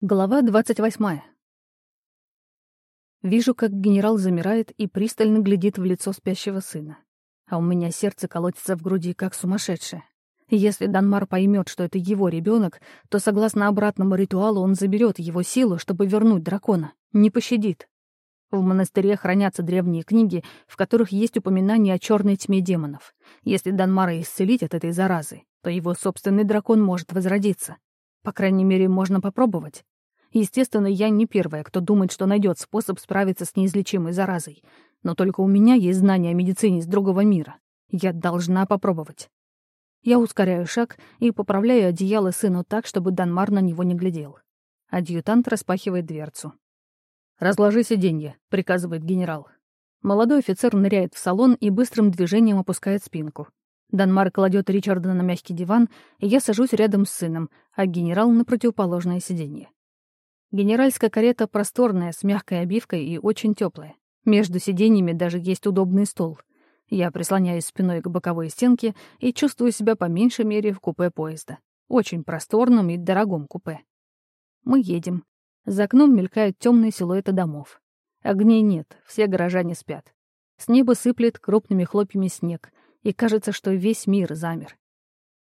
Глава двадцать восьмая. Вижу, как генерал замирает и пристально глядит в лицо спящего сына. А у меня сердце колотится в груди, как сумасшедшее. Если Данмар поймет, что это его ребенок, то, согласно обратному ритуалу, он заберет его силу, чтобы вернуть дракона. Не пощадит. В монастыре хранятся древние книги, в которых есть упоминание о черной тьме демонов. Если Данмара исцелить от этой заразы, то его собственный дракон может возродиться. По крайней мере, можно попробовать. Естественно, я не первая, кто думает, что найдет способ справиться с неизлечимой заразой. Но только у меня есть знания о медицине из другого мира. Я должна попробовать. Я ускоряю шаг и поправляю одеяло сыну так, чтобы Данмар на него не глядел. Адъютант распахивает дверцу. «Разложи сиденье», — приказывает генерал. Молодой офицер ныряет в салон и быстрым движением опускает спинку. Данмар кладет Ричарда на мягкий диван, и я сажусь рядом с сыном, а генерал — на противоположное сиденье. Генеральская карета просторная, с мягкой обивкой и очень теплая. Между сиденьями даже есть удобный стол. Я прислоняюсь спиной к боковой стенке и чувствую себя по меньшей мере в купе поезда. Очень просторном и дорогом купе. Мы едем. За окном мелькают темные силуэты домов. Огней нет, все горожане спят. С неба сыплет крупными хлопьями снег, и кажется, что весь мир замер.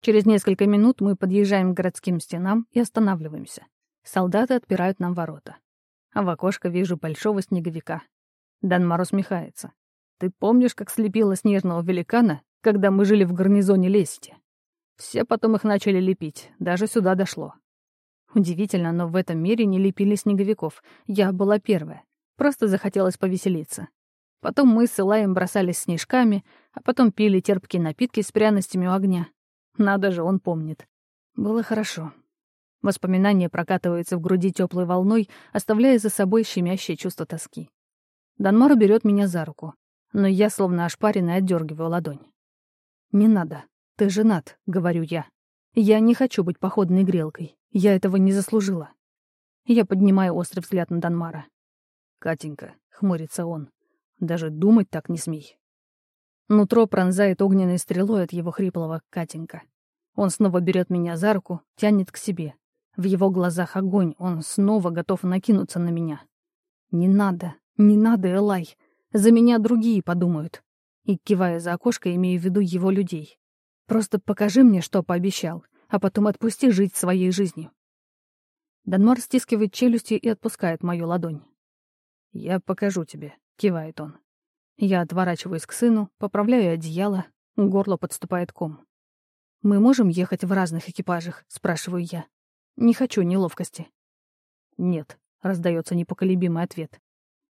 Через несколько минут мы подъезжаем к городским стенам и останавливаемся. Солдаты отпирают нам ворота. А в окошко вижу большого снеговика. Данмар усмехается. «Ты помнишь, как слепила снежного великана, когда мы жили в гарнизоне Лесите? Все потом их начали лепить, даже сюда дошло. Удивительно, но в этом мире не лепили снеговиков. Я была первая. Просто захотелось повеселиться. Потом мы с Илаем бросались снежками, а потом пили терпкие напитки с пряностями у огня. Надо же, он помнит. Было хорошо. Воспоминания прокатываются в груди теплой волной, оставляя за собой щемящее чувство тоски. Данмар берет меня за руку, но я, словно ошпаренный, отдергиваю ладонь. «Не надо. Ты женат», — говорю я. «Я не хочу быть походной грелкой. Я этого не заслужила». Я поднимаю острый взгляд на Данмара. «Катенька», — хмурится он, даже думать так не смей. Нутро пронзает огненной стрелой от его хриплого Катенька. Он снова берет меня за руку, тянет к себе. В его глазах огонь, он снова готов накинуться на меня. «Не надо, не надо, Элай. За меня другие подумают». И, кивая за окошко, имею в виду его людей. «Просто покажи мне, что пообещал, а потом отпусти жить своей жизнью». Данмар стискивает челюсти и отпускает мою ладонь. «Я покажу тебе», — кивает он. Я отворачиваюсь к сыну, поправляю одеяло, горло подступает ком. «Мы можем ехать в разных экипажах?» — спрашиваю я. «Не хочу неловкости». «Нет», — раздается непоколебимый ответ.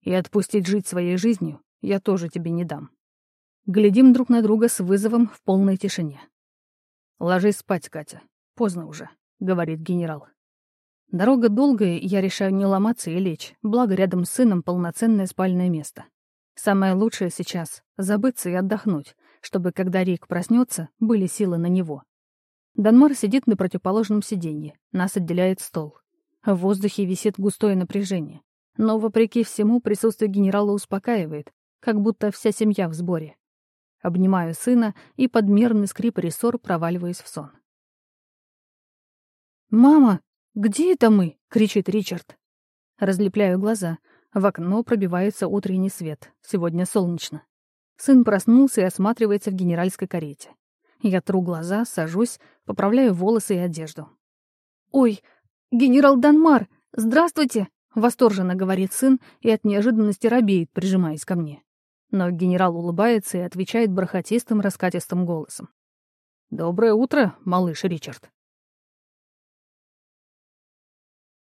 «И отпустить жить своей жизнью я тоже тебе не дам». Глядим друг на друга с вызовом в полной тишине. «Ложись спать, Катя. Поздно уже», — говорит генерал. Дорога долгая, и я решаю не ломаться и лечь, благо рядом с сыном полноценное спальное место. Самое лучшее сейчас — забыться и отдохнуть, чтобы, когда Рик проснется, были силы на него. Данмар сидит на противоположном сиденье, нас отделяет стол. В воздухе висит густое напряжение. Но, вопреки всему, присутствие генерала успокаивает, как будто вся семья в сборе. Обнимаю сына и под мерный скрип рессор проваливаюсь в сон. «Мама!» «Где это мы?» — кричит Ричард. Разлепляю глаза. В окно пробивается утренний свет. Сегодня солнечно. Сын проснулся и осматривается в генеральской карете. Я тру глаза, сажусь, поправляю волосы и одежду. «Ой, генерал Данмар! Здравствуйте!» — восторженно говорит сын и от неожиданности робеет, прижимаясь ко мне. Но генерал улыбается и отвечает бархатистым раскатистым голосом. «Доброе утро, малыш Ричард».